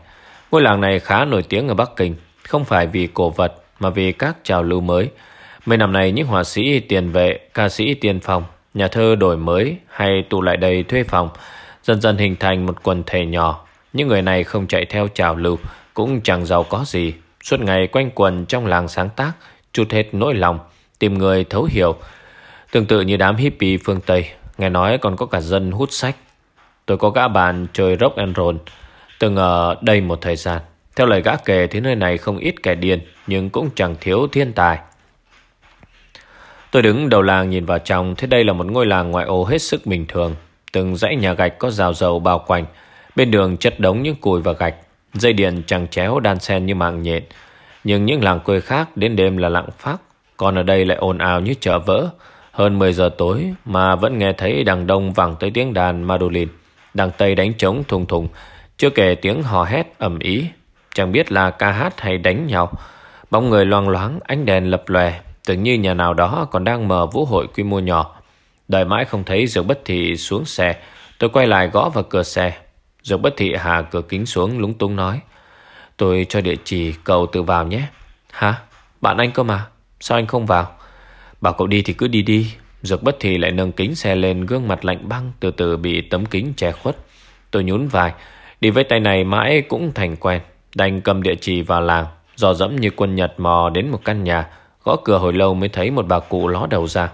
Ngôi làng này khá nổi tiếng ở Bắc Kinh, Không phải vì cổ vật Mà vì các trào lưu mới. Mấy năm nay, những họa sĩ, tiền vệ, Ca sĩ, tiền phòng, Nhà thơ đổi mới Hay tụ lại đây thuê phòng, Dần dần hình thành một quần thể nhỏ. Những người này không chạy theo trào lưu, Cũng chẳng giàu có gì. Suốt ngày quanh quần trong làng sáng tác Chút hết nỗi lòng, Tìm người thấu hiểu. Tương tự như đám hippie phương Tây Nghe nói còn có cả dân hút sách. Tôi có gã bạn chơi rock and roll. Từng ở đây một thời gian. Theo lời gã kể thì nơi này không ít kẻ điên, Nhưng cũng chẳng thiếu thiên tài. Tôi đứng đầu làng nhìn vào trong Thế đây là một ngôi làng ngoại ô hết sức bình thường. Từng dãy nhà gạch có rào dầu bao quanh. Bên đường chất đống những cùi và gạch. Dây điện chẳng chéo đan xen như mạng nhện. Nhưng những làng quê khác đến đêm là lặng phát Còn ở đây lại ồn ào như chợ vỡ. Hơn 10 giờ tối mà vẫn nghe thấy đằng đông vẳng tới tiếng đàn mandolin. Đằng tây đánh trống thùng thùng. Chưa kể tiếng hò hét ầm ý Chẳng biết là ca hát hay đánh nhau. Bóng người loang loáng, ánh đèn lập lòe. Tưởng như nhà nào đó còn đang mở vũ hội quy mô nhỏ. Đợi mãi không thấy Dược Bất Thị xuống xe, Tôi quay lại gõ vào cửa xe. Dược Bất Thị hạ cửa kính xuống, lúng túng nói, Tôi cho địa chỉ cậu tự vào nhé. Hả? Bạn anh cơ mà? Sao anh không vào? Bảo cậu đi thì cứ đi đi. Dược Bất thì lại nâng kính xe lên, Gương mặt lạnh băng, từ từ bị tấm kính che khuất. Tôi nhún vai. Đi với tay này mãi cũng thành quen. Đành cầm địa chỉ vào làng, Dò dẫm như quân Nhật mò đến một căn nhà, Gõ cửa hồi lâu mới thấy một bà cụ ló đầu ra.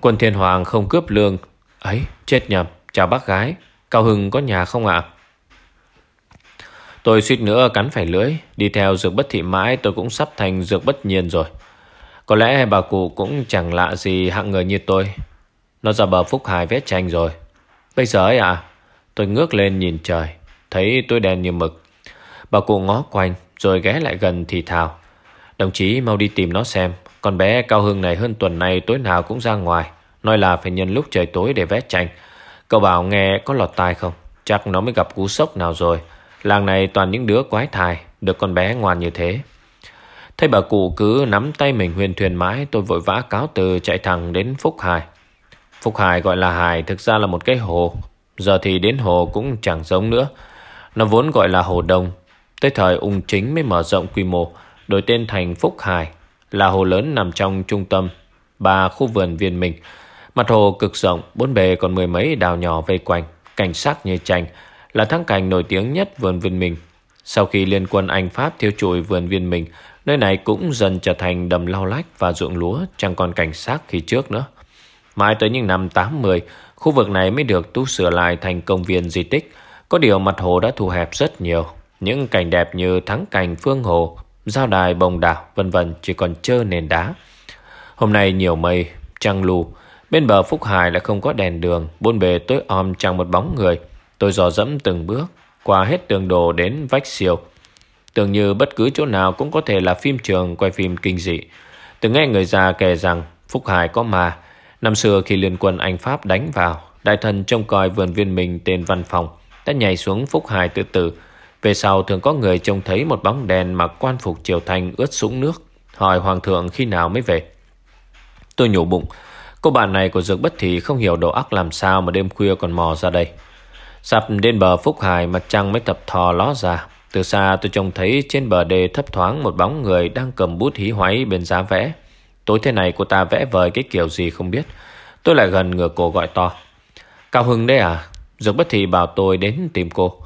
Quân Thiên Hoàng không cướp lương. Ấy, chết nhầm. Chào bác gái. Cao Hưng có nhà không ạ? Tôi suýt nữa cắn phải lưỡi. Đi theo dược bất thị mãi tôi cũng sắp thành dược bất nhiên rồi. Có lẽ bà cụ cũng chẳng lạ gì hạng người như tôi. Nó ra bờ Phúc Hải vết tranh rồi. Bây giờ ấy à Tôi ngước lên nhìn trời, Thấy tôi đen như mực. Bà cụ ngó quanh, rồi ghé lại gần thì thào. Đồng chí mau đi tìm nó xem, Con bé Cao Hưng này hơn tuần này tối nào cũng ra ngoài. Nói là phải nhân lúc trời tối để vét tranh. Cậu bảo nghe có lọt tai không? Chắc nó mới gặp cú sốc nào rồi. Làng này toàn những đứa quái thai, Được con bé ngoan như thế. Thấy bà cụ cứ nắm tay mình huyền thuyền mãi, Tôi vội vã cáo từ chạy thẳng đến Phúc Hải. Phúc Hải gọi là Hải Thực ra là một cái hồ. Giờ thì đến hồ cũng chẳng giống nữa. Nó vốn gọi là hồ Đông. Tới thời ung chính mới mở rộng quy mô, Đổi tên thành Phúc Hải, Là hồ lớn nằm trong trung tâm, Ba khu vườn viên mình. Mặt hồ cực rộng, Bốn bề còn mười mấy đào nhỏ vây quanh, Cảnh sắc như tranh Là thắng cảnh nổi tiếng nhất vườn viên mình. Sau khi liên quân Anh Pháp thiêu trụi vườn viên mình Nơi này cũng dần trở thành đầm lau lách Và ruộng lúa chẳng còn cảnh sắc khi trước nữa Mãi tới những năm 80 Khu vực này mới được tu sửa lại thành công viên di tích. Có điều mặt hồ đã thu hẹp rất nhiều. Những cảnh đẹp như thắng cảnh phương hồ, giao đài bồng đảo, vân vân chỉ còn trơ nền đá. Hôm nay nhiều mây, trăng lù. Bên bờ Phúc Hải lại không có đèn đường, buôn bề tối om chẳng một bóng người. Tôi dò dẫm từng bước, qua hết tường đồ đến vách siêu. Tưởng như bất cứ chỗ nào cũng có thể là phim trường quay phim kinh dị. Từng nghe người già kể rằng Phúc Hải có ma, Năm xưa khi liên quân Anh Pháp đánh vào, đại thần trông coi vườn viên mình tên Văn Phòng đã nhảy xuống Phúc Hải tự tử. Về sau thường có người trông thấy một bóng đèn mặc quan phục triều thành ướt sũng nước. Hỏi hoàng thượng khi nào mới về. Tôi nhủ bụng. Cô bạn này của Dược Bất Thị không hiểu đầu óc làm sao mà đêm khuya còn mò ra đây. Sắp đến bờ Phúc Hải mặt trăng mới tập thò ló ra. Từ xa tôi trông thấy trên bờ đề thấp thoáng một bóng người đang cầm bút hí hoáy bên giá vẽ. Tối thế này cô ta vẽ vời cái kiểu gì không biết. Tôi lại gần ngửa cổ gọi to. Cao Hưng đấy à? Dược bất thị bảo tôi đến tìm cô.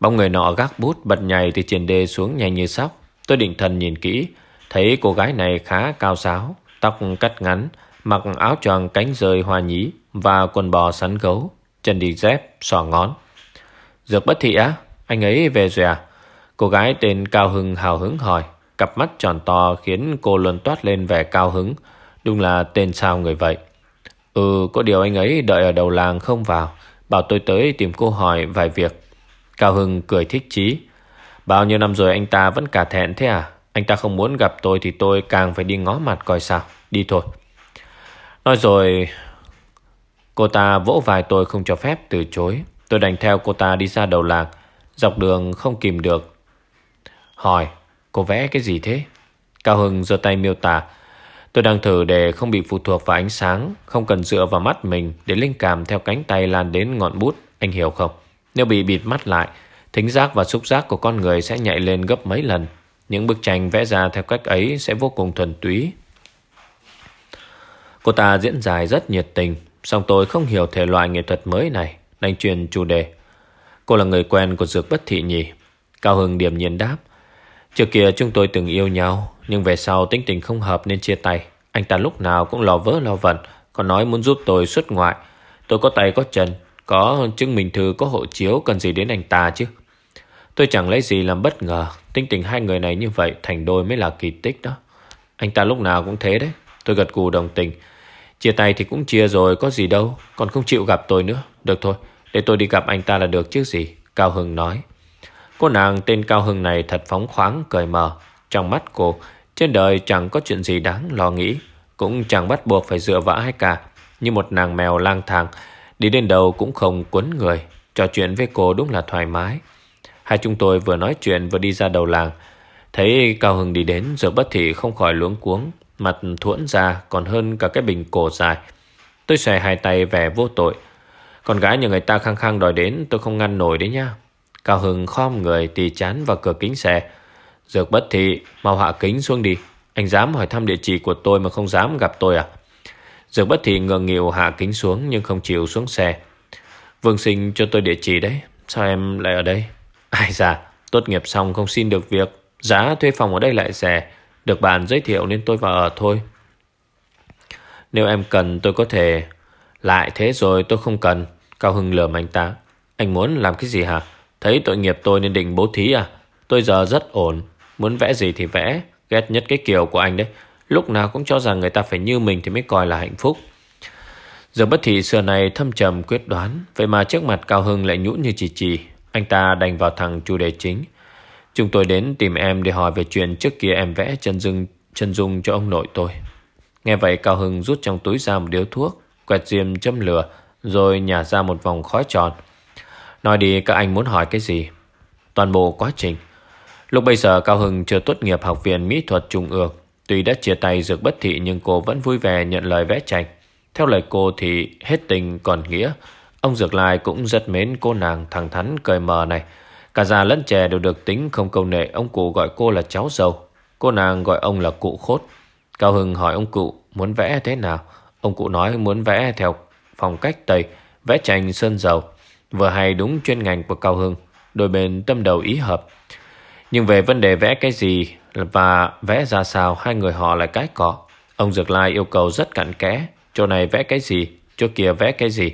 Bóng người nọ gác bút bật nhảy từ trên đê xuống nhanh như sóc. Tôi định thần nhìn kỹ. Thấy cô gái này khá cao sáo. Tóc cắt ngắn. Mặc áo choàng cánh rơi hoa nhí. Và quần bò sắn gấu. Chân đi dép, sò ngón. Dược bất thị á? Anh ấy về rồi à? Cô gái tên Cao Hưng hào hứng hỏi. Cặp mắt tròn to khiến cô luôn toát lên vẻ cao hứng. Đúng là tên sao người vậy. Ừ, có điều anh ấy đợi ở đầu làng không vào. Bảo tôi tới tìm cô hỏi vài việc. Cao Hưng cười thích chí. Bao nhiêu năm rồi anh ta vẫn cả thẹn thế à? Anh ta không muốn gặp tôi thì tôi càng phải đi ngó mặt coi sao. Đi thôi. Nói rồi, cô ta vỗ vai tôi không cho phép từ chối. Tôi đành theo cô ta đi ra đầu làng. Dọc đường không kìm được. Hỏi, cô vẽ cái gì thế? Cao Hưng giơ tay miêu tả. Tôi đang thử để không bị phụ thuộc vào ánh sáng, không cần dựa vào mắt mình để linh cảm theo cánh tay lan đến ngọn bút, anh hiểu không? Nếu bị bịt mắt lại, thính giác và xúc giác của con người sẽ nhạy lên gấp mấy lần. Những bức tranh vẽ ra theo cách ấy sẽ vô cùng thuần túy. Cô ta diễn dài rất nhiệt tình, song tôi không hiểu thể loại nghệ thuật mới này, đành truyền chủ đề. Cô là người quen của Dược Bất Thị nhỉ? Cao Hưng điểm nhiên đáp. Trước kia chúng tôi từng yêu nhau, nhưng về sau tính tình không hợp nên chia tay. Anh ta lúc nào cũng lo vỡ lo vẩn, còn nói muốn giúp tôi xuất ngoại. Tôi có tay có chân, có chứng minh thư có hộ chiếu cần gì đến anh ta chứ. Tôi chẳng lấy gì làm bất ngờ, tính tình hai người này như vậy thành đôi mới là kỳ tích đó. Anh ta lúc nào cũng thế đấy. Tôi gật cù đồng tình. Chia tay thì cũng chia rồi, có gì đâu. Còn không chịu gặp tôi nữa. Được thôi, để tôi đi gặp anh ta là được chứ gì. Cao Hưng nói. Cô nàng tên Cao Hưng này thật phóng khoáng, cởi mở. Trong mắt cô, trên đời chẳng có chuyện gì đáng lo nghĩ. Cũng chẳng bắt buộc phải dựa vào ai cả. Như một nàng mèo lang thang, đi đến đâu cũng không quấn người. Trò chuyện với cô đúng là thoải mái. Hai chúng tôi vừa nói chuyện vừa đi ra đầu làng. Thấy Cao Hưng đi đến, giờ bất thị không khỏi luống cuống. Mặt thuẫn ra còn hơn cả cái bình cổ dài. Tôi xòe hai tay vẻ vô tội. Con gái nhà người ta khăng khăng đòi đến tôi không ngăn nổi đấy nha. Cao Hưng khom người tì chán vào cửa kính xe. Dược bất thị, mau hạ kính xuống đi. Anh dám hỏi thăm địa chỉ của tôi mà không dám gặp tôi à? Dược bất thị ngờ nghịu hạ kính xuống nhưng không chịu xuống xe. Vương sinh cho tôi địa chỉ đấy. Sao em lại ở đây? Ai da, tốt nghiệp xong không xin được việc. Giá thuê phòng ở đây lại rẻ. Được bạn giới thiệu nên tôi vào ở thôi. Nếu em cần tôi có thể... Lại thế rồi tôi không cần. Cao Hưng lườm anh ta. Anh muốn làm cái gì hả? Thấy tội nghiệp tôi nên định bố thí à? Tôi giờ rất ổn. Muốn vẽ gì thì vẽ. Ghét nhất cái kiểu của anh đấy. Lúc nào cũng cho rằng người ta phải như mình thì mới coi là hạnh phúc. Giờ bất thị xưa này thâm trầm quyết đoán. Vậy mà trước mặt Cao Hưng lại nhũn như chỉ chỉ. Anh ta đành vào thằng chủ đề chính. Chúng tôi đến tìm em để hỏi về chuyện trước kia em vẽ chân dung, chân dung cho ông nội tôi. Nghe vậy Cao Hưng rút trong túi ra một điếu thuốc, quẹt diêm châm lửa, rồi nhả ra một vòng khói tròn. Nói đi các anh muốn hỏi cái gì? Toàn bộ quá trình. Lúc bây giờ Cao Hưng chưa tốt nghiệp học viện mỹ thuật trung ương. Tuy đã chia tay dược bất thị nhưng cô vẫn vui vẻ nhận lời vẽ tranh. Theo lời cô thì hết tình còn nghĩa. Ông Dược Lai cũng rất mến cô nàng thẳng thắn cười mờ này. Cả già lẫn trẻ đều được tính không câu nệ. Ông cụ gọi cô là cháu dâu. Cô nàng gọi ông là cụ khốt. Cao Hưng hỏi ông cụ muốn vẽ thế nào. Ông cụ nói muốn vẽ theo phong cách Tây, vẽ tranh sơn dầu. Vừa hay đúng chuyên ngành của Cao Hưng. Đôi bên tâm đầu ý hợp. Nhưng về vấn đề vẽ cái gì và vẽ ra sao hai người họ lại cái cọ. Ông Dược Lai yêu cầu rất cặn kẽ. Chỗ này vẽ cái gì, chỗ kia vẽ cái gì.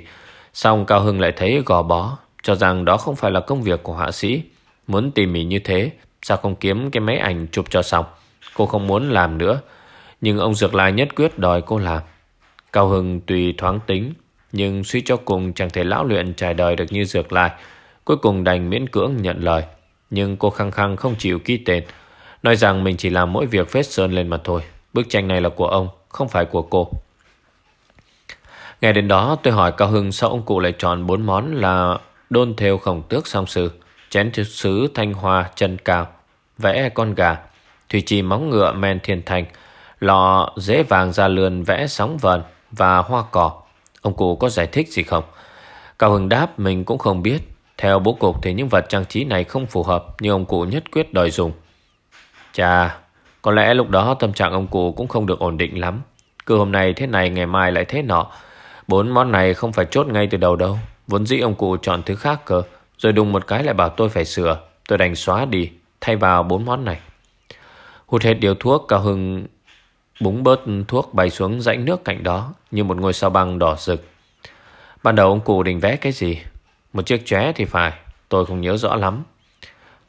Xong Cao Hưng lại thấy gò bó, cho rằng đó không phải là công việc của họa sĩ. Muốn tỉ mỉ như thế, sao không kiếm cái máy ảnh chụp cho xong. Cô không muốn làm nữa, nhưng ông Dược Lai nhất quyết đòi cô làm. Cao Hưng tùy thoáng tính, nhưng suy cho cùng chẳng thể lão luyện trải đời được như Dược Lai. Cuối cùng đành miễn cưỡng nhận lời. Nhưng cô khăng khăng không chịu ký tên, nói rằng mình chỉ làm mỗi việc phết sơn lên mà thôi. Bức tranh này là của ông, không phải của cô. Nghe đến đó tôi hỏi Cao Hưng sao ông cụ lại chọn bốn món là đôn theo khổng tước song sư. chén thứ sứ thanh hoa chân cao, vẽ con gà, thủy trì móng ngựa men thiên thành, lọ dễ vàng ra lườn vẽ sóng vần và hoa cỏ. Ông cụ có giải thích gì không? Cao Hưng đáp mình cũng không biết. Theo bố cục thì những vật trang trí này không phù hợp nhưng ông cụ nhất quyết đòi dùng. Chà, có lẽ lúc đó tâm trạng ông cụ cũng không được ổn định lắm. Cứ hôm nay thế này ngày mai lại thế nọ. Bốn món này không phải chốt ngay từ đầu đâu. Vốn dĩ ông cụ chọn thứ khác cơ. Rồi đùng một cái lại bảo tôi phải sửa. Tôi đành xóa đi, thay vào bốn món này. Hút hết điều thuốc, Cao Hưng búng bớt thuốc bay xuống rãnh nước cạnh đó như một ngôi sao băng đỏ rực. Ban đầu ông cụ định vẽ cái gì? Một chiếc chóe thì phải, tôi không nhớ rõ lắm.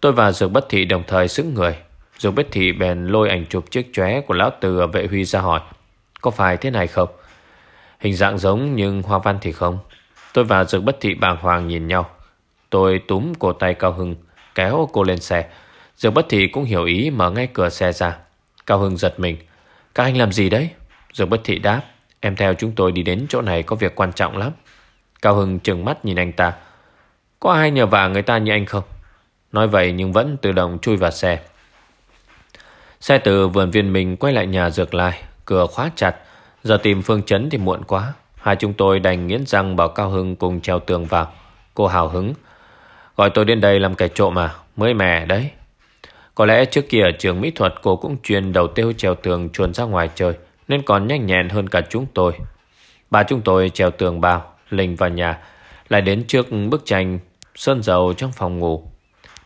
Tôi và Dược Bất Thị đồng thời xứng người. Dược Bất Thị bèn lôi ảnh chụp chiếc chóe của lão từ ở vệ huy ra hỏi. Có phải thế này không? Hình dạng giống nhưng hoa văn thì không. Tôi và Dược Bất Thị bàng hoàng nhìn nhau. Tôi túm cổ tay Cao Hưng, kéo cô lên xe. Dược Bất Thị cũng hiểu ý mở ngay cửa xe ra. Cao Hưng giật mình. Các anh làm gì đấy? Dược Bất Thị đáp. Em theo chúng tôi đi đến chỗ này có việc quan trọng lắm. Cao Hưng trừng mắt nhìn anh ta. Có ai nhờ vả người ta như anh không? Nói vậy nhưng vẫn tự động chui vào xe. Xe từ vườn viên mình quay lại nhà dược lại, cửa khóa chặt. Giờ tìm Phương Chấn thì muộn quá. Hai chúng tôi đành nghiến răng bảo Cao Hưng cùng treo tường vào. Cô hào hứng. Gọi tôi đến đây làm kẻ trộm mà, mới mẻ đấy. Có lẽ trước kia ở trường mỹ thuật cô cũng truyền đầu tiêu trèo tường chuồn ra ngoài chơi, nên còn nhanh nhẹn hơn cả chúng tôi. Bà chúng tôi trèo tường bao, Linh vào nhà, lại đến trước bức tranh sơn dầu trong phòng ngủ.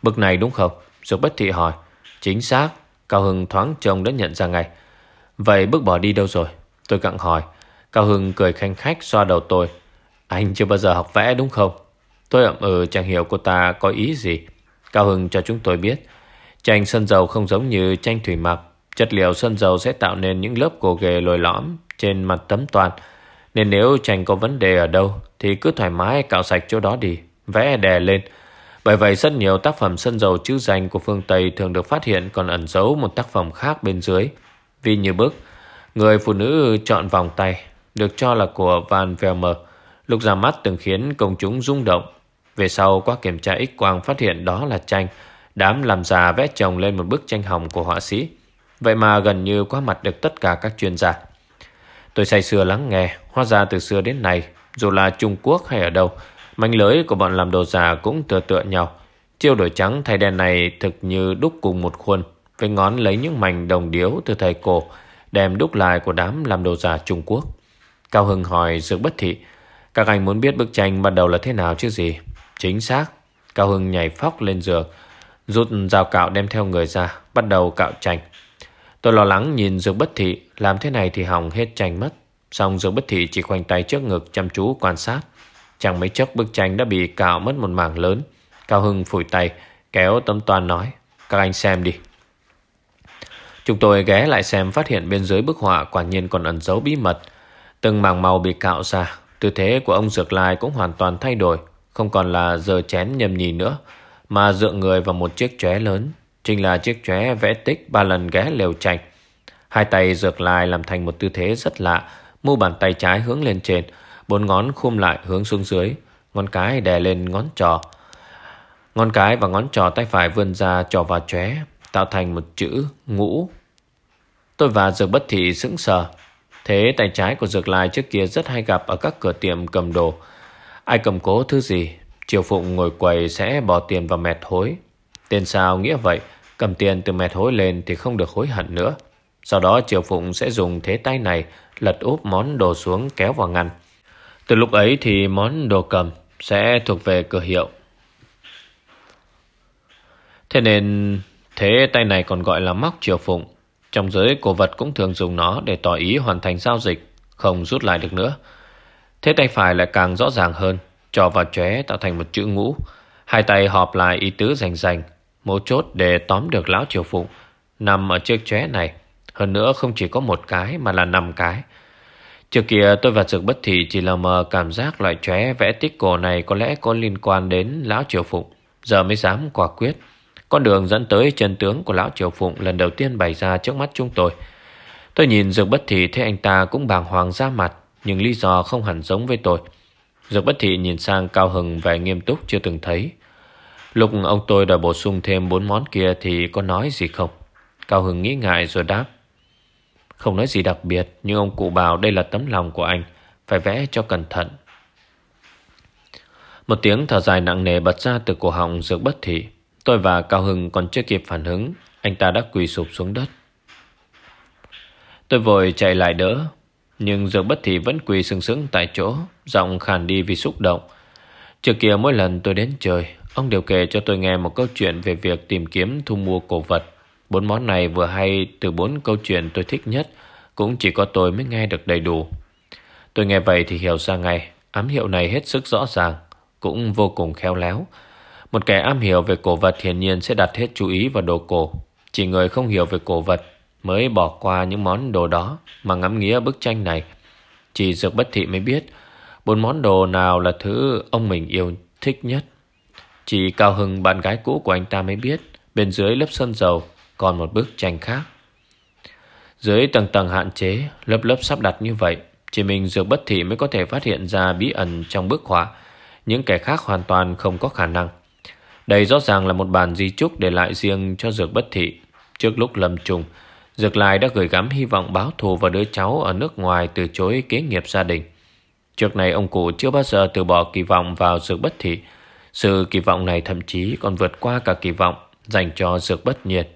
Bức này đúng không? Dục bất thị hỏi. Chính xác, Cao Hưng thoáng trông đã nhận ra ngay. Vậy bức bỏ đi đâu rồi? Tôi cặn hỏi. Cao Hưng cười khanh khách xoa đầu tôi. Anh chưa bao giờ học vẽ đúng không? Tôi ậm ừ chẳng hiểu cô ta có ý gì. Cao Hưng cho chúng tôi biết. Tranh sơn dầu không giống như tranh thủy mặc. Chất liệu sơn dầu sẽ tạo nên những lớp gồ ghề lồi lõm trên mặt tấm toàn. Nên nếu tranh có vấn đề ở đâu thì cứ thoải mái cạo sạch chỗ đó đi, vẽ đè lên. Bởi vậy rất nhiều tác phẩm sơn dầu chữ danh của phương Tây thường được phát hiện còn ẩn giấu một tác phẩm khác bên dưới. Vì như bức, người phụ nữ chọn vòng tay được cho là của Van Vermeer. Lúc ra mắt từng khiến công chúng rung động. Về sau qua kiểm tra x quang phát hiện đó là tranh. Đám làm già vẽ chồng lên một bức tranh hồng của họa sĩ. Vậy mà gần như qua mặt được tất cả các chuyên gia. Tôi say sưa lắng nghe, hóa ra từ xưa đến nay, dù là Trung Quốc hay ở đâu, mảnh lưới của bọn làm đồ giả cũng tựa tựa nhau. Chiêu đổi trắng thay đen này thực như đúc cùng một khuôn, với ngón lấy những mảnh đồng điếu từ thầy cổ, đem đúc lại của đám làm đồ giả Trung Quốc. Cao Hưng hỏi Dược Bất Thị, các anh muốn biết bức tranh ban đầu là thế nào chứ gì? Chính xác. Cao Hưng nhảy phóc lên giường, rút dao cạo đem theo người ra, bắt đầu cạo tranh. Tôi lo lắng nhìn Dược Bất Thị Làm thế này thì hỏng hết tranh mất. Xong Dược Bất Thị chỉ khoanh tay trước ngực chăm chú quan sát. Chẳng mấy chốc bức tranh đã bị cạo mất một mảng lớn. Cao Hưng phủi tay Kéo tấm toàn nói Các anh xem đi. Chúng tôi ghé lại xem phát hiện bên dưới bức họa quả nhiên còn ẩn dấu bí mật. Từng mảng màu bị cạo ra, tư thế của ông Dược Lai cũng hoàn toàn thay đổi, không còn là giờ chén nhầm nhì nữa, mà dựa người vào một chiếc chóe lớn, Chính là chiếc chóe vẽ tích ba lần ghé lều trạch. Hai tay dược lại làm thành một tư thế rất lạ. Mu bàn tay trái hướng lên trên, bốn ngón khum lại hướng xuống dưới. Ngón cái đè lên ngón trò. Ngón cái và ngón trò tay phải vươn ra trò vào chóe, tạo thành một chữ ngũ. Tôi và dược bất thị sững sờ. Thế tay trái của dược lai trước kia rất hay gặp ở các cửa tiệm cầm đồ. Ai cầm cố thứ gì, Triều Phụng ngồi quầy sẽ bỏ tiền vào mẹt hối. Tên sao nghĩa vậy, Cầm tiền từ mẹt hối lên thì không được hối hận nữa. Sau đó Triều Phụng sẽ dùng thế tay này lật úp món đồ xuống kéo vào ngăn. Từ lúc ấy thì món đồ cầm sẽ thuộc về cửa hiệu. Thế nên thế tay này còn gọi là móc Triều Phụng. Trong giới cổ vật cũng thường dùng nó để tỏ ý hoàn thành giao dịch, không rút lại được nữa. Thế tay phải lại càng rõ ràng hơn, trò vào chóe tạo thành một chữ ngũ. Hai tay họp lại ý tứ rành rành, Mấu chốt để tóm được lão triều phụng Nằm ở chiếc chóe này Hơn nữa không chỉ có một cái mà là năm cái Trước kia tôi và Dược Bất Thị chỉ là mờ cảm giác loại chóe vẽ tích cổ này có lẽ có liên quan đến Lão Triều Phụng. Giờ mới dám quả quyết. Con đường dẫn tới chân tướng của Lão Triều Phụng lần đầu tiên bày ra trước mắt chúng tôi. Tôi nhìn Dược Bất Thị thấy anh ta cũng bàng hoàng ra mặt, nhưng lý do không hẳn giống với tôi. Dược Bất Thị nhìn sang Cao hưng vẻ nghiêm túc chưa từng thấy. Lúc ông tôi đòi bổ sung thêm bốn món kia Thì có nói gì không? Cao Hưng nghĩ ngại rồi đáp. Không nói gì đặc biệt, Nhưng ông cụ bảo đây là tấm lòng của anh, Phải vẽ cho cẩn thận. Một tiếng thở dài nặng nề bật ra từ cổ họng dược bất thị. Tôi và Cao Hưng còn chưa kịp phản ứng, Anh ta đã quỳ sụp xuống đất. Tôi vội chạy lại đỡ. Nhưng Dương bất thị vẫn quỳ sừng sững tại chỗ, Giọng khàn đi vì xúc động. Trước kia mỗi lần tôi đến chơi Ông đều kể cho tôi nghe một câu chuyện Về việc tìm kiếm thu mua cổ vật. Bốn món này vừa hay, từ bốn câu chuyện tôi thích nhất, Cũng chỉ có tôi mới nghe được đầy đủ. Tôi nghe vậy thì hiểu ra ngay, Ám hiệu này hết sức rõ ràng, Cũng vô cùng khéo léo. Một kẻ am hiểu về cổ vật hiển nhiên sẽ đặt hết chú ý vào đồ cổ. Chỉ người không hiểu về cổ vật Mới bỏ qua những món đồ đó Mà ngắm nghía bức tranh này. Chỉ Dược Bất Thị mới biết, Bốn món đồ nào là thứ ông mình yêu thích nhất. Chỉ Cao Hưng, bạn gái cũ của anh ta mới biết, Bên dưới lớp sơn dầu Còn một bức tranh khác. Dưới tầng tầng hạn chế, Lớp lớp sắp đặt như vậy, Chỉ mình Dược Bất Thị mới có thể phát hiện ra bí ẩn trong bức họa. Những kẻ khác hoàn toàn không có khả năng. Đây rõ ràng là một bản di trúc để lại riêng cho Dược Bất Thị. Trước lúc lâm trùng Dược Lai đã gửi gắm hy vọng báo thù vào đứa cháu ở nước ngoài từ chối kế nghiệp gia đình. Trước này ông cụ chưa bao giờ từ bỏ kỳ vọng vào Dược Bất Thị. Sự kỳ vọng này thậm chí còn vượt qua cả kỳ vọng dành cho Dược Bất Nhiệt.